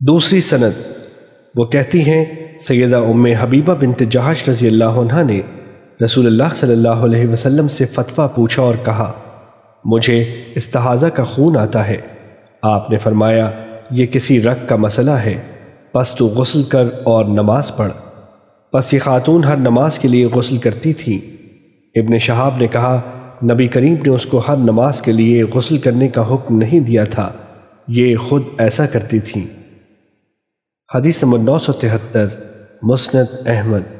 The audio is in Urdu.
دوسری سند۔ وہ کہتی ہیں، سیدہ ام حبیبہ بنت جہاش رضی اللہ عنہ نے رسول اللہ صلی اللہ علیہ وسلم سے فتویٰ پوچھا اور کہا، مجھے استحاضہ کا خون آتا ہے۔ آپ نے فرمایا، یہ کسی رق کا مسئلہ ہے، پس تو غسل کر اور نماز پڑھ۔ پس یہ خاتون ہر نماز کے لیے غسل کرتی تھیں ابن شہاب نے کہا، نبی کریم نے اس کو ہر نماز کے لیے غسل کرنے کا حکم نہیں دیا تھا۔ یہ خود ایسا کرتی تھیں۔ حدیث نمبر نو سو تہتر مسند احمد۔